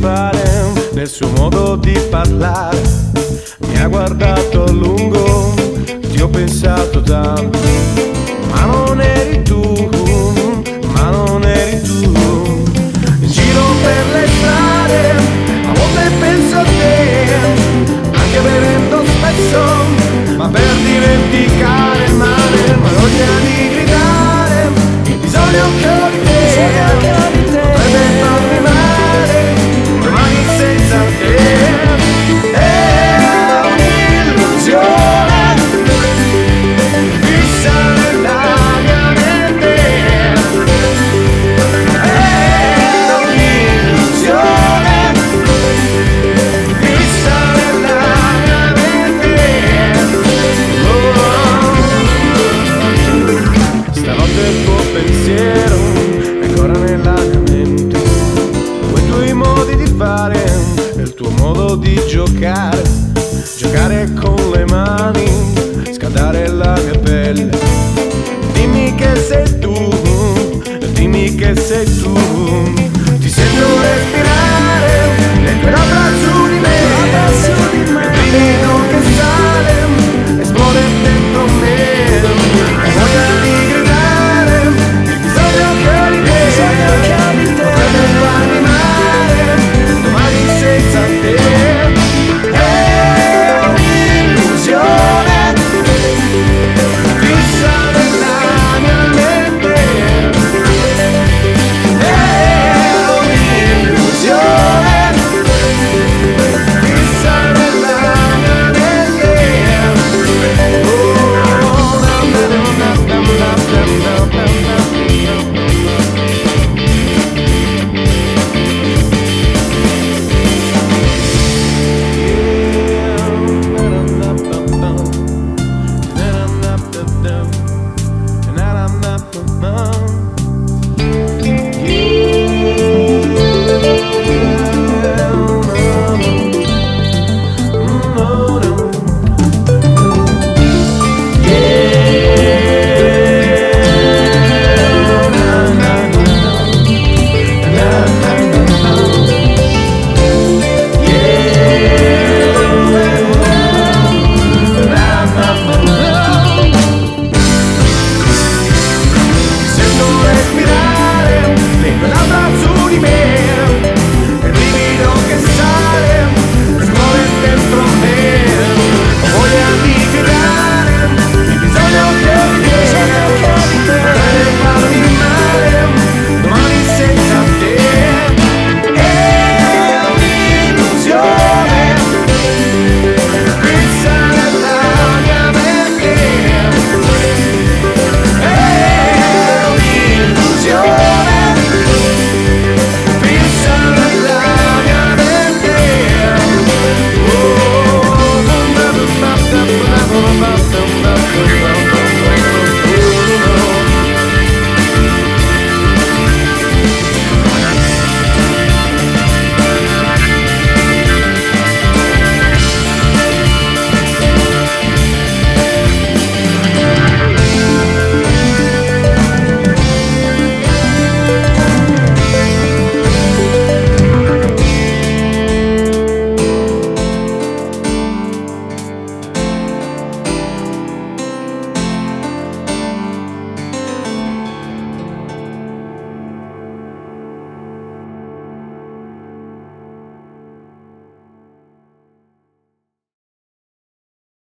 fare, nel suo modo di parlare. Mi ha guardato a lungo, ti ho pensato tanto. modi di fare, è il tuo modo di giocare, giocare con le mani.